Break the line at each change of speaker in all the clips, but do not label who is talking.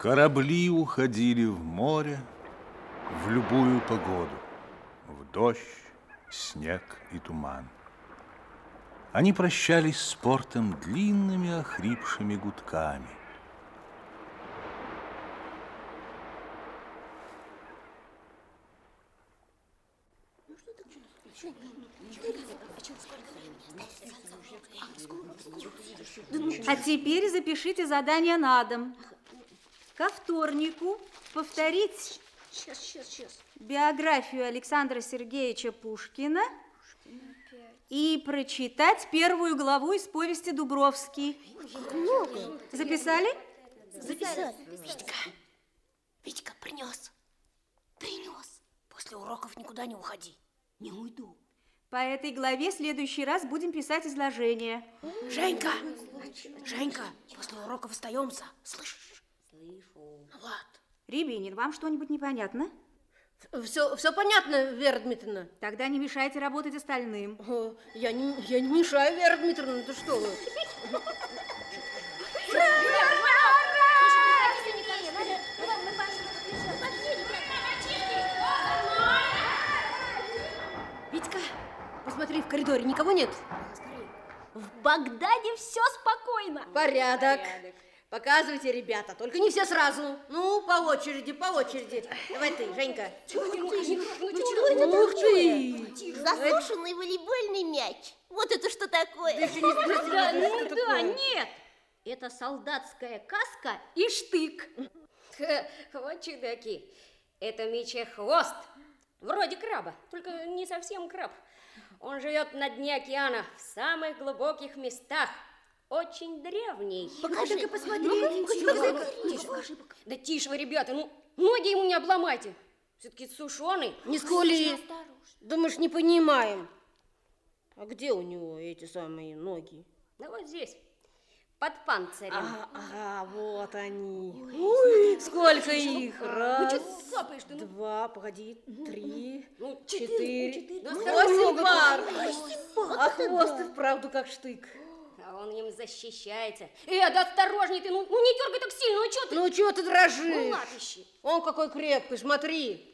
Корабли уходили в море в любую погоду, в дождь, снег и туман. Они прощались с портом длинными охрипшими гудками.
А теперь запишите задание на дом. Ко вторнику повторить
Сейчас, сейчас, сейчас.
биографию Александра Сергеевича Пушкина и прочитать первую главу из повести «Дубровский». Записали?
Записали. Витька, Витька принес. Принес. После уроков никуда не уходи. Не уйду.
По этой главе в следующий раз будем писать изложение.
Женька! Женька, после уроков остаемся. Слышишь? Вот.
Рябинин, вам что-нибудь непонятно?
Все, все понятно, Вера Дмитриевна.
Тогда не мешайте работать остальным.
О, Я не, я не мешаю, Вера Дмитриевна, ты что вы? Витька, посмотри, в коридоре никого нет?
В Багдаде все спокойно.
Порядок. Показывайте, ребята, только не все сразу. Ну, по очереди, по очереди. Давай ты, Женька. Ух ты!
Засушенный волейбольный мяч. Вот это что такое?
Да,
ну да, нет. Это солдатская каска и штык.
Вот чудаки. Это мечехвост. Вроде краба, только не совсем краб. Он живет на дне океана, в самых глубоких местах. Очень древний.
Покажи-ка посмотреть.
Тише, Да тише вы, ребята, ну ноги ему не обломайте. Все-таки сушеный.
Не скули. Думаешь, не понимаем. А где у него эти самые ноги?
Да вот здесь, под панцирем.
А, ага, вот они. Ой, сколько их? Раз,
Капаешь-то, ну.
два, погоди, три,
Ну,
четыре,
Да
восемь пар. А хвост и вправду как штык.
А он им защищается. Э, да осторожней ты, ну, ну не дергай так сильно, ну что ты?
Ну, чего ты дрожишь?
Ну.
Он какой крепкий, смотри.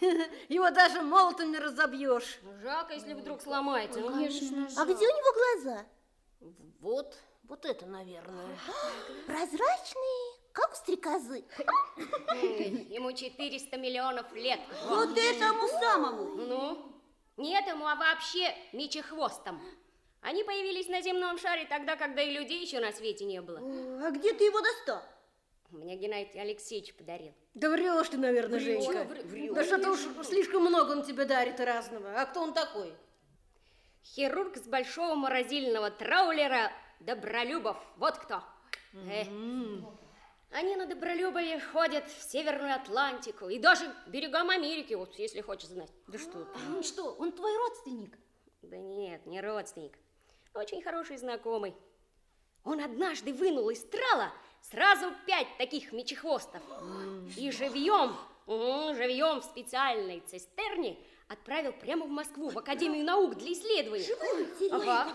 Его даже молотом не разобьешь.
Жалко, если вдруг сломается. Ну,
А где у него глаза?
Вот, вот это, наверное.
Прозрачные, как у стрекозы.
Ему 400 миллионов лет.
Вот этому самому.
Ну, не этому, а вообще мечехвостам. Они появились на земном шаре тогда, когда и людей еще на свете не было.
А где ты его достал?
Мне Геннадий Алексеевич подарил.
Да врешь ты, наверное, Женька. Да что-то уж слишком много он тебе дарит разного. А кто он такой?
Хирург с большого морозильного траулера Добролюбов. Вот кто. Э. Они на Добролюбове ходят в Северную Атлантику и даже берегам Америки, вот если хочешь знать.
Да что ты.
Он что, он твой родственник?
Да нет, не родственник. Очень хороший знакомый. Он однажды вынул из трала сразу пять таких мечехвостов. И живьем, живьем в специальной цистерне отправил прямо в Москву, в Академию наук для исследований. Ага.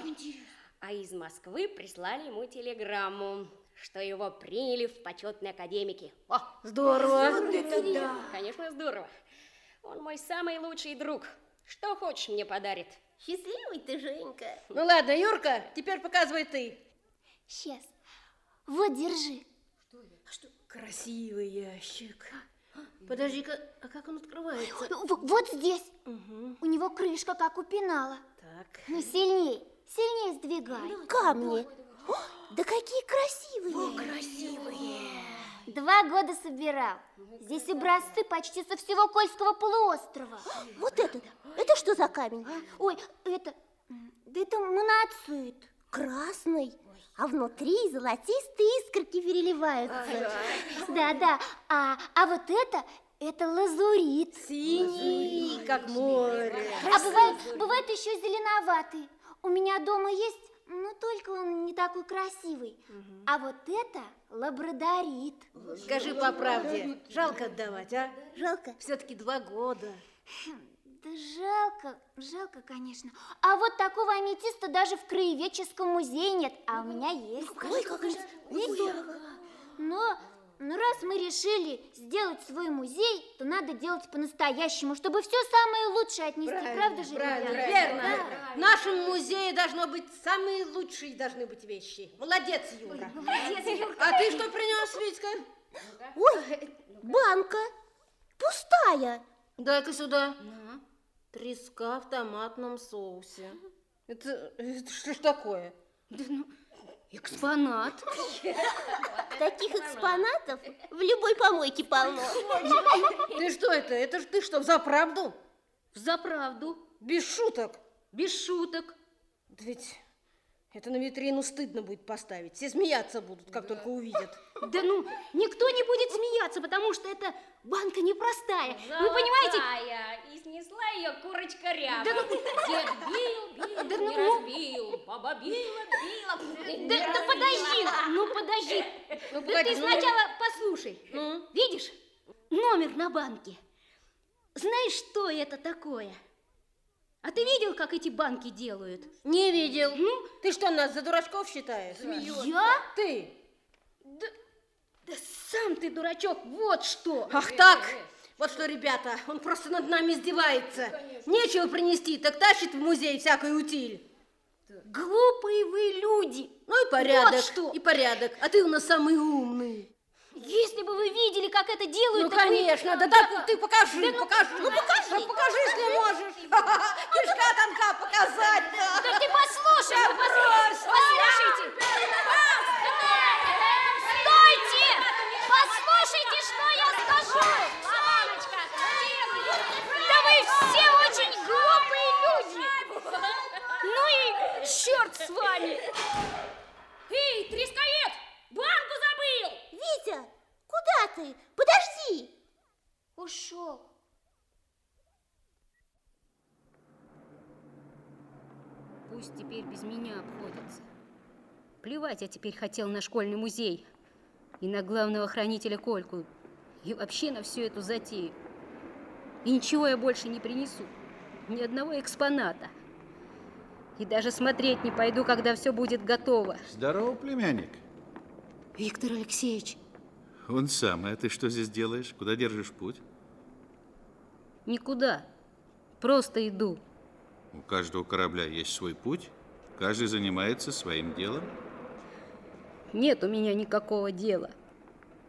А из Москвы прислали ему телеграмму, что его приняли в почетные академики. О,
Здорово.
конечно, здорово. Он мой самый лучший друг. Что хочешь мне подарит.
Счастливый ты, Женька.
Ну ладно, Юрка, теперь показывай ты.
Сейчас. Вот, держи.
Красивый ящик. Подожди-ка, а как он открывается?
В- вот здесь. У него крышка, как у пенала.
Так.
Ну, сильней, сильнее сдвигай. Камни. О, да какие красивые. красивые. Два года собирал. Здесь образцы почти со всего Кольского полуострова. Вот это, это что за камень? Ой, это, да это моноцит. Красный. А внутри золотистые искорки переливаются. Да, да. А, а вот это, это лазурит.
Синий, как море.
А бывает, бывает еще зеленоватый. У меня дома есть, но только он не такой красивый. А вот это лабрадорит.
Скажи по правде, жалко отдавать, а?
Жалко?
Все-таки два года.
Да жалко, жалко, конечно. А вот такого аметиста даже в краеведческом музее нет, а у меня есть. Ой, как здорово. Но
Ну, раз мы решили сделать свой музей, надо делать по-настоящему, чтобы все самое лучшее отнести,
Правильно,
правда же,
правильно,
ребята?
верно.
Да.
В нашем музее должно быть самые лучшие должны быть вещи. Молодец, Юра.
Молодец, Юрка.
А ты что принес, Витька?
Ой, банка пустая.
Дай-ка сюда. Треска в томатном соусе. Это, это что ж такое?
Экспонат.
Таких экспонатов в любой помойке полно.
Ты что это? Это ж ты что, за правду?
За правду.
Без шуток.
Без шуток.
Да ведь это на витрину стыдно будет поставить. Все смеяться будут, как только увидят.
Да ну, никто не будет смеяться, потому что эта банка непростая. Вы понимаете?
Золотая, И снесла ее курочка ряба.
Да ну-
Дед бил, бил,
Да
не
ну-
разбил. Баба била, била.
Да, да подожди, ну подожди.
Ну,
Да ты
ну-
сначала послушай.
Ну?
Видишь? Номер на банке. Знаешь, что это такое? А ты видел, как эти банки делают?
Не видел. Ты что, нас за дурачков считаешь?
Я?
Ты.
Да, да сам ты дурачок, вот что.
Ах так! Вот что, ребята, он просто над нами издевается. Нечего принести, так тащит в музей всякую утиль.
Глупые вы люди.
Ну и порядок,
Вот что.
и порядок. А ты у нас самый умный.
Если бы вы видели, как это делают,
Ну,
так вы-
конечно, да, так ты покажи,
Да ну,
покажи. Ну, покажи. Да покажи, если можешь. Кишка тонка показать, да.
Да ты послушай, ну, послушай, послушайте. Стойте! Послушайте, что я скажу. Да вы все очень глупые люди. Ну и черт с вами.
Эй, трескоед.
Витя, куда ты? Подожди. Ушел.
Пусть теперь без меня обходятся. Плевать я теперь хотел на школьный музей и на главного хранителя Кольку, и вообще на всю эту затею. И ничего я больше не принесу, ни одного экспоната. И даже смотреть не пойду, когда все будет готово.
Здорово, племянник.
Виктор Алексеевич,
Он самый. А ты что здесь делаешь? Куда держишь путь?
никуда, просто иду.
У каждого корабля есть свой путь. Каждый занимается своим делом.
Нет у меня никакого дела.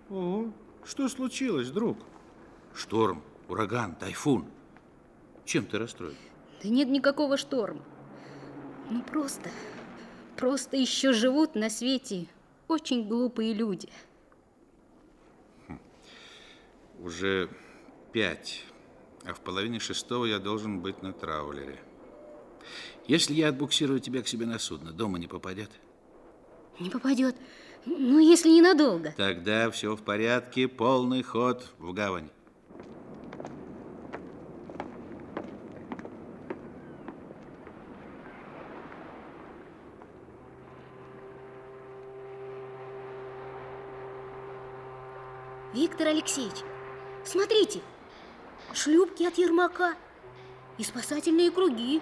Ого, что случилось, друг? Шторм, ураган, тайфун. Чем ты расстроен?
Да нет никакого шторма. Ну просто, просто еще живут на свете очень глупые люди.
Уже пять, а в половине шестого я должен быть на траулере. Если я отбуксирую тебя к себе на судно, дома не попадет?
Не попадет. Ну, если ненадолго.
Тогда все в порядке, полный ход в гавань.
Виктор Алексеевич, смотрите, шлюпки от Ермака и спасательные круги.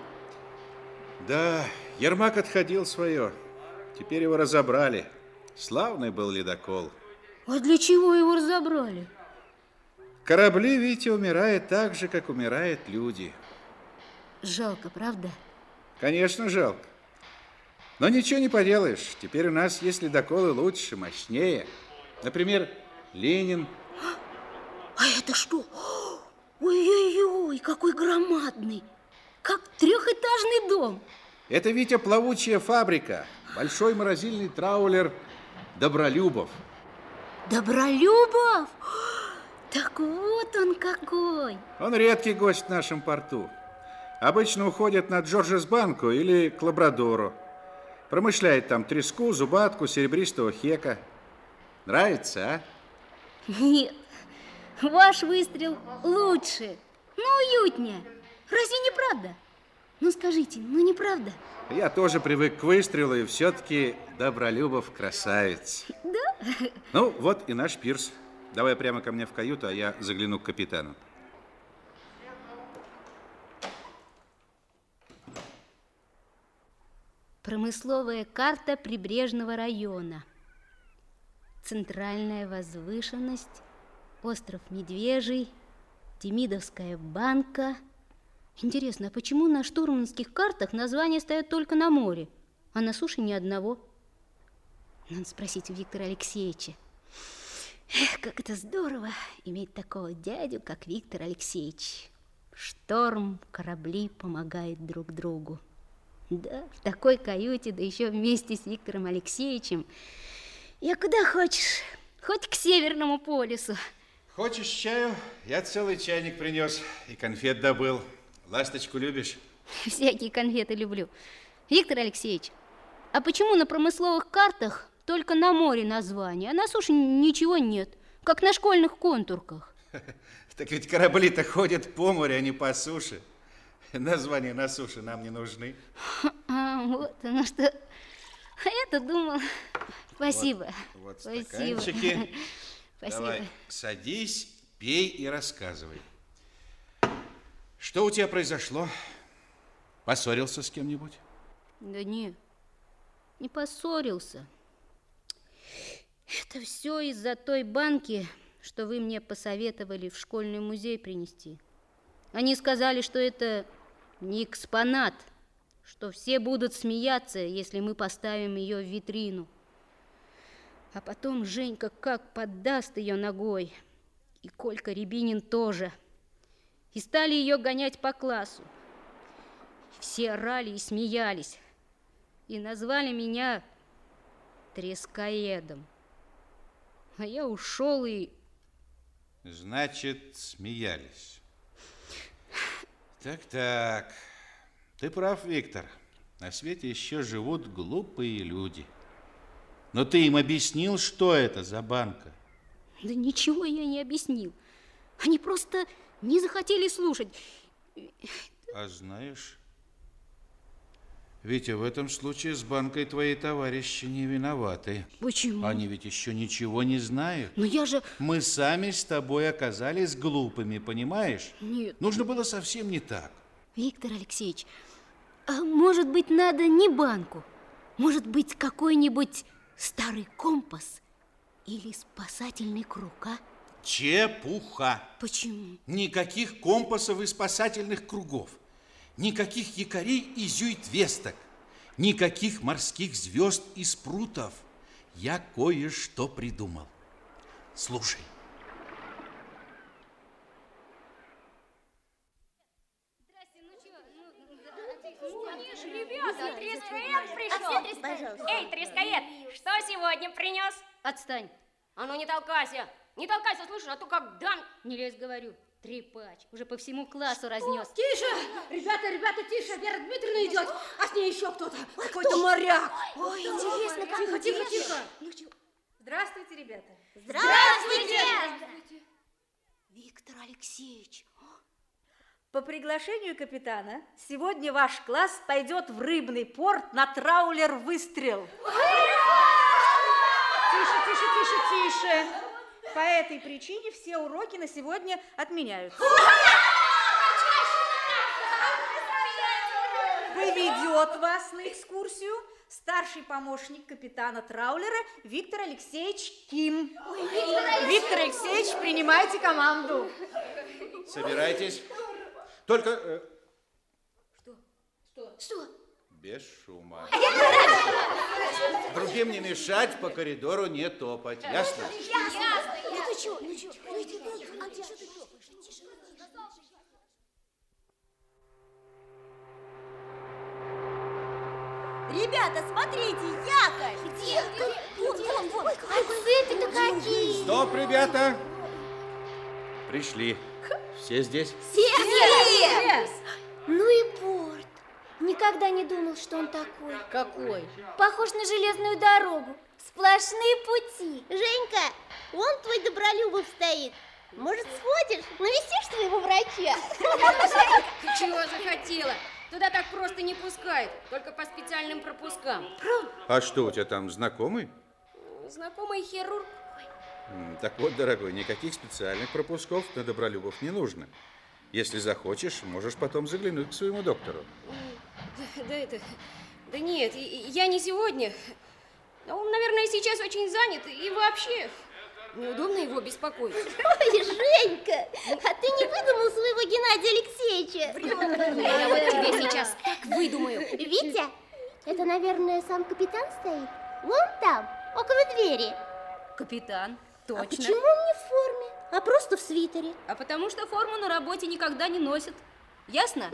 Да, Ермак отходил свое. Теперь его разобрали. Славный был ледокол.
А для чего его разобрали?
Корабли, Витя, умирают так же, как умирают люди.
Жалко, правда?
Конечно, жалко. Но ничего не поделаешь. Теперь у нас есть ледоколы лучше, мощнее. Например, Ленин.
А это что? Ой-ой-ой, какой громадный! Как трехэтажный дом.
Это, Витя, плавучая фабрика. Большой морозильный траулер Добролюбов.
Добролюбов? Так вот он какой!
Он редкий гость в нашем порту. Обычно уходит на Джорджесбанку или к Лабрадору. Промышляет там треску, зубатку, серебристого хека. Нравится, а?
Нет, ваш выстрел лучше, ну уютнее. Разве не правда? Ну скажите, ну не правда?
Я тоже привык к выстрелу, и все-таки Добролюбов красавец.
Да?
Ну, вот и наш пирс. Давай прямо ко мне в каюту, а я загляну к капитану.
Промысловая карта прибрежного района. центральная возвышенность, остров Медвежий, Демидовская банка. Интересно, а почему на штурманских картах названия стоят только на море, а на суше ни одного? Надо спросить у Виктора Алексеевича. Эх, как это здорово иметь такого дядю, как Виктор Алексеевич. Шторм, корабли помогают друг другу. Да, в такой каюте, да еще вместе с Виктором Алексеевичем. Я куда хочешь, хоть к Северному полюсу.
Хочешь чаю? Я целый чайник принес и конфет добыл. Ласточку любишь?
Всякие конфеты люблю. Виктор Алексеевич, а почему на промысловых картах только на море название, а на суше ничего нет, как на школьных контурках?
Так ведь корабли-то ходят по морю, а не по суше. Названия на суше нам не нужны.
А, вот оно что. А я-то думал. Спасибо.
Вот, вот
Спасибо.
стаканчики.
Спасибо.
Давай, садись, пей и рассказывай. Что у тебя произошло? Поссорился с кем-нибудь?
Да не, не поссорился. Это все из-за той банки, что вы мне посоветовали в школьный музей принести. Они сказали, что это не экспонат, что все будут смеяться, если мы поставим ее в витрину. А потом Женька как поддаст ее ногой, и Колька Рябинин тоже. И стали ее гонять по классу. Все орали и смеялись, и назвали меня трескоедом. А я ушел и...
Значит, смеялись. Так-так. Ты прав, Виктор. На свете еще живут глупые люди. Но ты им объяснил, что это за банка?
Да ничего я не объяснил. Они просто не захотели слушать.
А знаешь, Витя, в этом случае с банкой твои товарищи не виноваты.
Почему?
Они ведь еще ничего не знают.
Но я же...
Мы сами с тобой оказались глупыми, понимаешь?
Нет.
Нужно было совсем не так.
Виктор Алексеевич, а может быть, надо не банку? Может быть, какой-нибудь старый компас или спасательный круг, а?
Чепуха.
Почему?
Никаких компасов и спасательных кругов. Никаких якорей и зюит-весток. Никаких морских звезд и спрутов. Я кое-что придумал. Слушай.
Ребята, трескоед пришел. Эй, трескоед, что сегодня принес?
Отстань.
А ну не толкайся, не толкайся, слышишь, а то как дан...
Не лезь, говорю. Трепач. Уже по всему классу разнес.
Тише! Ребята, ребята, тише! Вера Дмитриевна идет, а с ней еще кто-то. Какой-то моряк.
Ой, интересно, как
Тихо, тихо, тихо.
Здравствуйте, ребята.
Здравствуйте!
Виктор Алексеевич.
По приглашению капитана, сегодня ваш класс пойдет в рыбный порт на траулер «Выстрел». Тише, тише, тише, тише. По этой причине все уроки на сегодня отменяются. Поведет вас на экскурсию старший помощник капитана траулера Виктор Алексеевич Ким. Виктор Алексеевич, принимайте команду.
Собирайтесь. Только... э,
Что?
Без шума. Другим не мешать, по коридору не топать. Ясно?
Ну ты чего? Ну чего? Ну иди, а где же ты топаешь? Тише.
Ребята, смотрите, якорь!
Где? Вон, вон, вон. А цепи-то какие?
Стоп, ребята! Пришли. Все здесь?
Все! Ну и. Никогда не думал, что он такой.
Какой?
Похож на железную дорогу. Сплошные пути. Женька, вон твой Добролюбов стоит. Может, сходишь, навестишь своего врача?
Ты чего захотела? Туда так просто не пускают, только по специальным пропускам.
А что, у тебя там знакомый?
Знакомый хирург.
Так вот, дорогой, никаких специальных пропусков на Добролюбов не нужно. Если захочешь, можешь потом заглянуть к своему доктору.
Да, да это... Да нет, я не сегодня. Он, наверное, сейчас очень занят и вообще неудобно его беспокоить.
Ой, Женька, а ты не выдумал своего Геннадия Алексеевича?
Я вот тебе сейчас так выдумаю.
Витя, это, наверное, сам капитан стоит? Вон там, около двери.
Капитан, точно.
А почему он не в форме, а просто в свитере?
А потому что форму на работе никогда не носит. Ясно?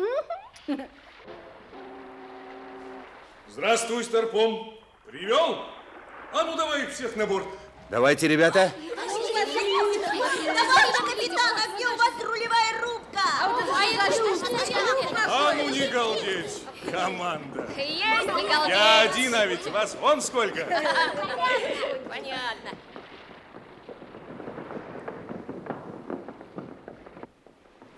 Здравствуй, Старпом. Привел? А ну давай всех на борт.
Давайте, ребята.
Товарищ капитан, а где у вас рулевая рубка?
А ну не галдеть, команда.
Есть, Николай?
Я один, а ведь вас вон сколько.
Понятно.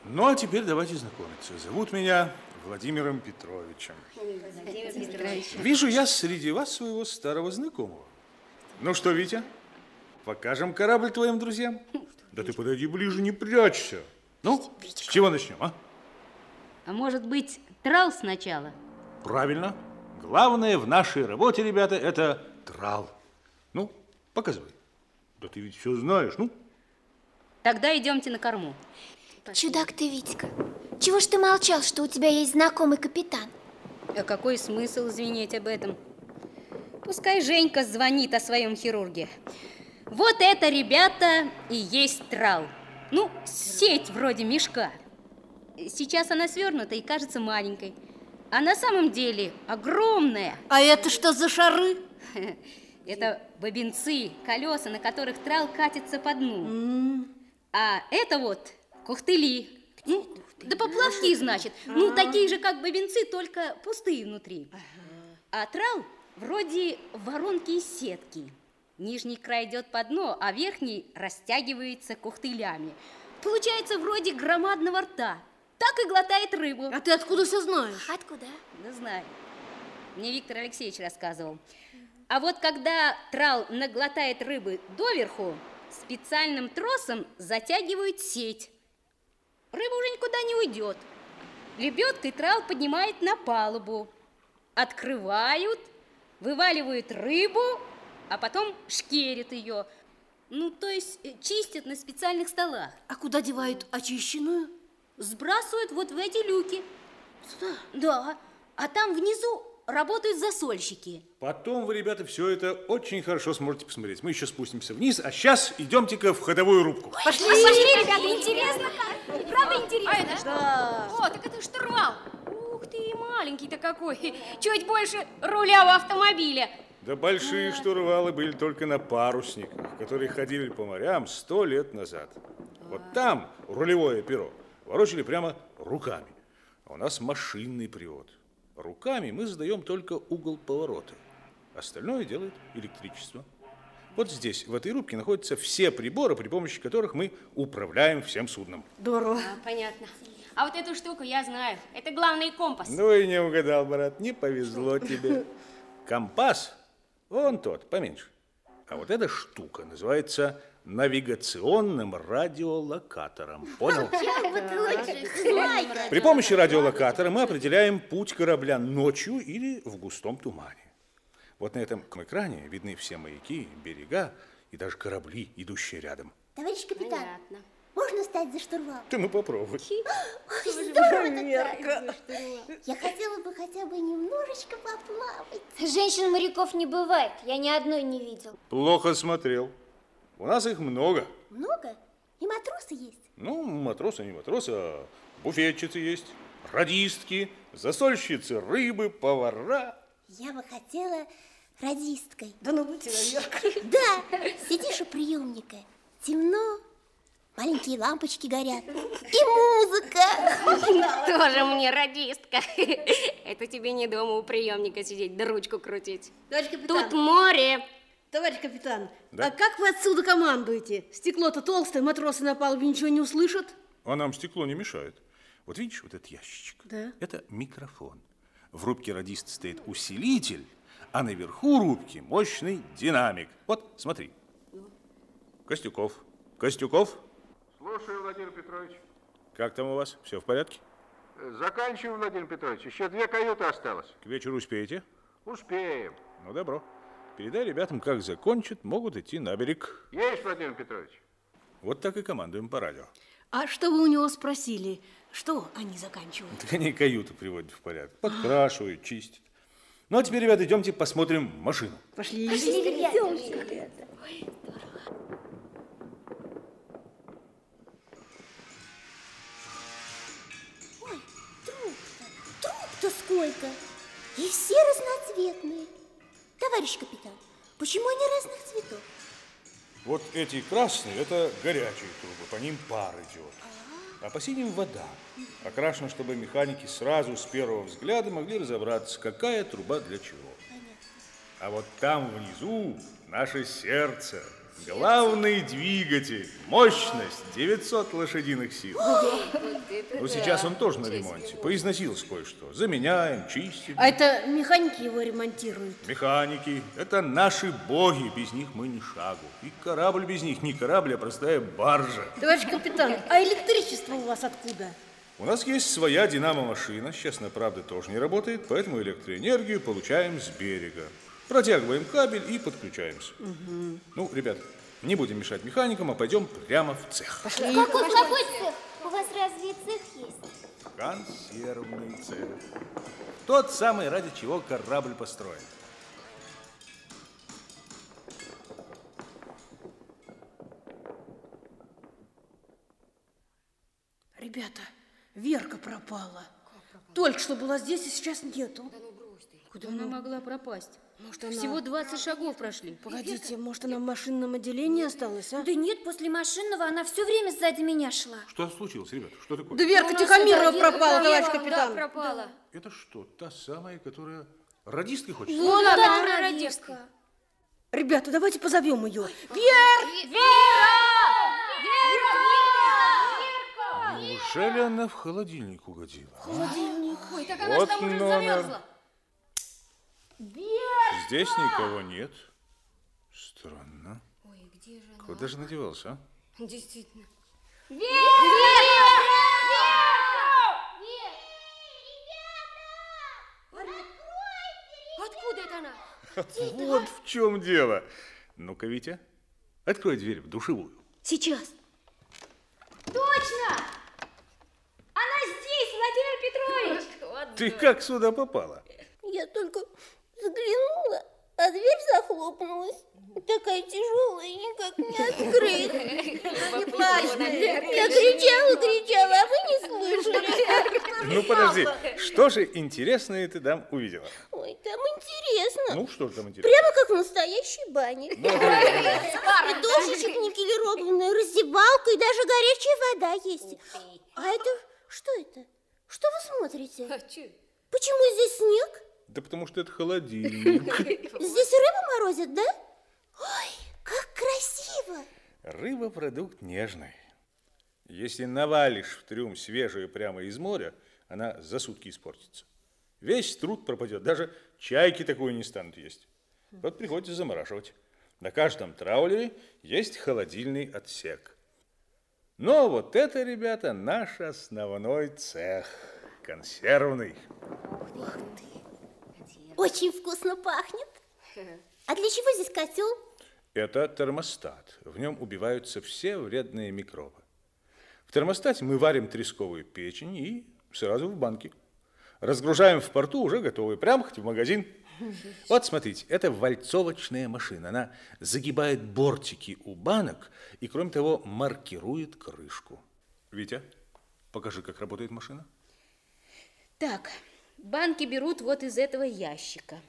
Ну, а теперь давайте знакомиться. Зовут меня Владимиром Петровичем. Вижу я среди вас своего старого знакомого. Ну что, Витя, покажем корабль твоим друзьям? Да ты подойди ближе, не прячься. Ну, с чего начнем, а?
А может быть, трал сначала?
Правильно. Главное в нашей работе, ребята, это трал. Ну, показывай. Да ты ведь все знаешь, ну.
Тогда идемте на корму.
Чудак ты, Витька. Чего ж ты молчал, что у тебя есть знакомый капитан?
А какой смысл звенеть об этом? Пускай Женька звонит о своем хирурге. Вот это, ребята, и есть трал. Ну, сеть вроде мешка. Сейчас она свернута и кажется маленькой. А на самом деле огромная.
А это что за шары?
Это бобинцы, колеса, на которых трал катится по дну. А это вот кухтыли. Да поплавки, значит. Ну, такие же, как бобинцы, только пустые внутри. А трал вроде воронки из сетки. Нижний край идет по дну, а верхний растягивается кухтылями. Получается вроде громадного рта. Так и глотает рыбу.
А ты откуда все знаешь?
Откуда?
Да знаю. Мне Виктор Алексеевич рассказывал. А вот когда трал наглотает рыбы доверху, специальным тросом затягивают сеть. Рыба уже никуда не уйдет. Лебедкой трал поднимает на палубу. Открывают, вываливают рыбу, а потом шкерят ее. Ну, то есть э, чистят на специальных столах.
А куда девают очищенную?
Сбрасывают вот в эти люки.
Сюда?
Да, а там внизу работают засольщики.
Потом вы, ребята, все это очень хорошо сможете посмотреть. Мы еще спустимся вниз, а сейчас идемте-ка в ходовую рубку.
Пошли, пошли, ребята, интересно. Правда интересно?
А это что? О, так это штурвал. Ух ты, маленький-то какой. Чуть больше руля у автомобиля.
Да большие штурвалы были только на парусниках, которые ходили по морям сто лет назад. Вот там рулевое перо ворочали прямо руками. А у нас машинный привод. Руками мы задаем только угол поворота. Остальное делает электричество. Вот здесь, в этой рубке, находятся все приборы, при помощи которых мы управляем всем судном.
Здорово.
А, понятно. А вот эту штуку я знаю. Это главный компас.
Ну и не угадал, брат, не повезло тебе. Компас, вон тот, поменьше. А вот эта штука называется навигационным радиолокатором. Понял? При помощи радиолокатора мы определяем путь корабля ночью или в густом тумане. Вот на этом экране видны все маяки, берега и даже корабли, идущие рядом.
Товарищ капитан,
Понятно.
можно стать за штурвал?
Ты ну попробуй.
Ой, здорово Я хотела бы хотя бы немножечко поплавать. Женщин-моряков не бывает, я ни одной не видел.
Плохо смотрел. У нас их много.
Много? И матросы есть?
Ну, матросы не матросы, а буфетчицы есть, радистки, засольщицы рыбы, повара.
Я бы хотела радисткой.
Да ну будьте наверх.
Да, сидишь у приемника, темно, маленькие лампочки горят, и музыка.
Тоже мне радистка. Это тебе не дома у приемника сидеть, да ручку крутить. Тут море.
Товарищ капитан,
Да?
а как вы отсюда командуете? Стекло-то толстое, матросы на палубе ничего не услышат.
А нам стекло не мешает. Вот видишь, вот этот ящичек?
Да.
Это микрофон. В рубке радиста стоит усилитель, а наверху рубки мощный динамик. Вот, смотри. Костюков. Костюков,
Слушаю, Владимир Петрович.
как там у вас? Все в порядке?
Заканчиваем, Владимир Петрович. Еще две каюты осталось.
К вечеру успеете?
Успеем.
Ну, добро. Передай ребятам, как закончат, могут идти на берег.
Есть, Владимир Петрович.
Вот так и командуем по радио.
А что вы у него спросили? Что они заканчивают?
Так они каюту приводят в порядок. Подкрашивают, чистят. Ну, а теперь, ребята, идемте посмотрим машину.
Пошли.
Труб-то сколько! И все разноцветные. Товарищ капитан, почему они разных цветов?
Вот эти красные – это горячие трубы, по ним пар идет. А по синим вода. Окрашено, чтобы механики сразу с первого взгляда могли разобраться, какая труба для чего. А вот там внизу наше сердце, главный двигатель, мощность 900 лошадиных сил. Ну, сейчас он тоже на ремонте. Поизносилось кое-что. Заменяем, чистим.
А это механики его ремонтируют.
Механики – это наши боги, без них мы ни шагу. И корабль без них не корабль, а простая баржа.
Товарищ капитан, а электричество у вас откуда?
У нас есть своя динамо-машина, сейчас, на правда, тоже не работает, поэтому электроэнергию получаем с берега. Протягиваем кабель и подключаемся. Ну, ребят, не будем мешать механикам, а пойдем прямо в цех.
Какой, какой цех? У вас разве и цех есть?
Консервный цех. Тот самый, ради чего корабль построен.
Ребята, Верка пропала. Только что была здесь, и сейчас нету.
Куда она могла пропасть?
Может, она...
Всего 20 шагов прошли.
Погодите, может, она в машинном отделении осталась, а?
Да нет, после машинного она все время сзади меня шла.
Что случилось, ребята? Что такое?
Да Верка Тихомирова пропала, товарищ капитан.
Да, пропала.
Это что, та самая, которая радисткой хочет?
Вон
да,
она,
она
радистка.
Ребята, давайте позовем ее.
Неужели она в холодильник угодила?
Ой, так она
Вот
ж там уже
номер.
замерзла.
Здесь никого нет. Странно. Куда же надевался, а?
Действительно.
Откуда это она?
Вот в чем дело. Ну-ка, Витя, открой дверь в душевую.
Сейчас.
Точно! Она здесь, Владимир Петрович!
Ты как сюда попала?
Я только заглянула, а дверь захлопнулась. Такая тяжелая, никак не открыть.
Не плачь,
Я кричала, кричала, а вы не слышали.
Ну, подожди, что же интересное ты там увидела?
Ой, там интересно.
Ну, что же там интересно?
Прямо как в настоящей бане. И душечек никелированная, раздевалка и даже горячая вода есть. А это что это? Что вы смотрите? Почему здесь снег?
Да потому что это холодильник.
Здесь рыбу морозят, да? Ой, как красиво!
Рыба продукт нежный. Если навалишь в трюм свежую прямо из моря, она за сутки испортится. Весь труд пропадет, даже чайки такую не станут есть. Вот приходится замораживать. На каждом траулере есть холодильный отсек. Но вот это, ребята, наш основной цех. Консервный.
Очень вкусно пахнет. А для чего здесь котел?
Это термостат. В нем убиваются все вредные микробы. В термостате мы варим тресковую печень и сразу в банки. Разгружаем в порту уже готовые, прямо хоть в магазин. Вот смотрите, это вальцовочная машина. Она загибает бортики у банок и, кроме того, маркирует крышку. Витя, покажи, как работает машина.
Так, банки берут вот из этого ящика.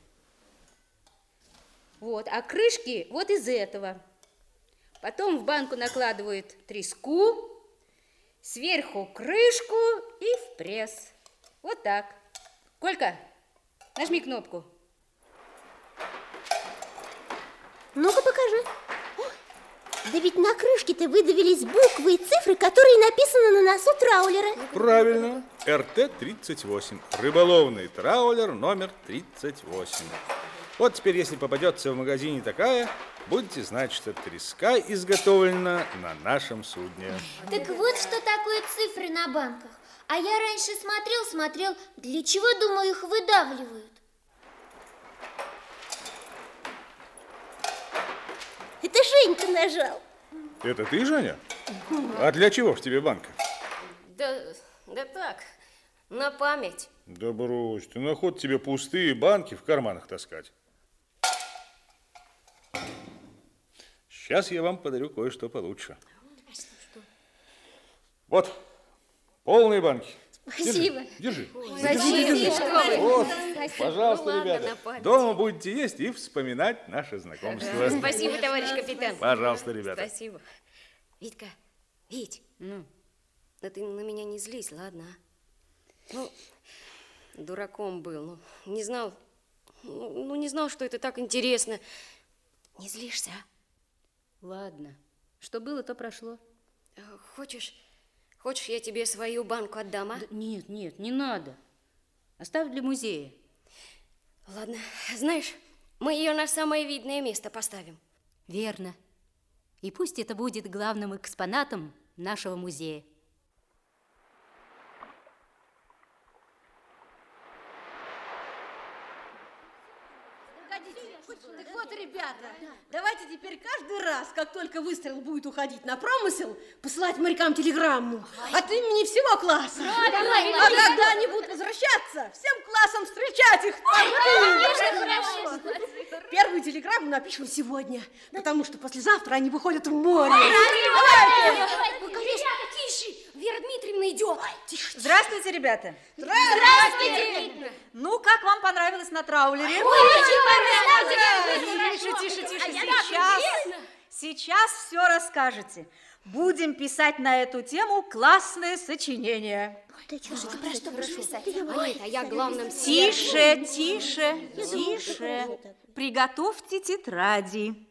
Вот, а крышки вот из этого. Потом в банку накладывают треску, сверху крышку и в пресс. Вот так. Колька, нажми кнопку.
Ну-ка покажи. Да ведь на крышке-то выдавились буквы и цифры, которые написаны на носу траулера.
Правильно. РТ-38. Рыболовный траулер номер 38. Вот теперь, если попадется в магазине такая, будете знать, что треска изготовлена на нашем судне.
Так вот, что такое цифры на банках. А я раньше смотрел, смотрел, для чего, думаю, их выдавливают? Это Женька нажал.
Это ты, Женя? А для чего ж тебе банка?
Да, да так, на память.
Да брось, ты наход тебе пустые банки в карманах таскать. Сейчас я вам подарю кое-что получше. Вот, полные банки.
Спасибо.
Держи.
Спасибо.
Вот, пожалуйста,
Ну ладно,
ребята. Дома будете есть и вспоминать наше знакомство.
Спасибо, товарищ капитан.
Пожалуйста, ребята.
Спасибо. Витька, Вить,
Ну,
да ты на меня не злись, ладно? а? Ну, дураком был, ну, не знал, ну, ну, не знал, что это так интересно. Не злишься, а?
ладно. Что было, то прошло.
Э, Хочешь, хочешь, я тебе свою банку отдам, а?
Да нет, нет, не надо. Оставь для музея.
Ладно, знаешь, мы ее на самое видное место поставим.
Верно. И пусть это будет главным экспонатом нашего музея.
Так вот, ребята, давайте теперь каждый раз, как только выстрел будет уходить на промысел, посылать морякам телеграмму от имени всего класса. а когда они будут возвращаться, всем классом встречать их в порту. Первую телеграмму напишем сегодня, потому что послезавтра они выходят в море.
Ребята, тише! Вера Дмитриевна идет!
Здравствуйте, ребята.
Здравствуйте.
Ну, понравилось на траулере? Тише, тише, тише. Сейчас, сейчас все расскажете. Будем писать на эту тему классное сочинение.
Да что же ты про что будешь писать?
А нет, а я главным
Тише, тише, тише. Приготовьте тетради.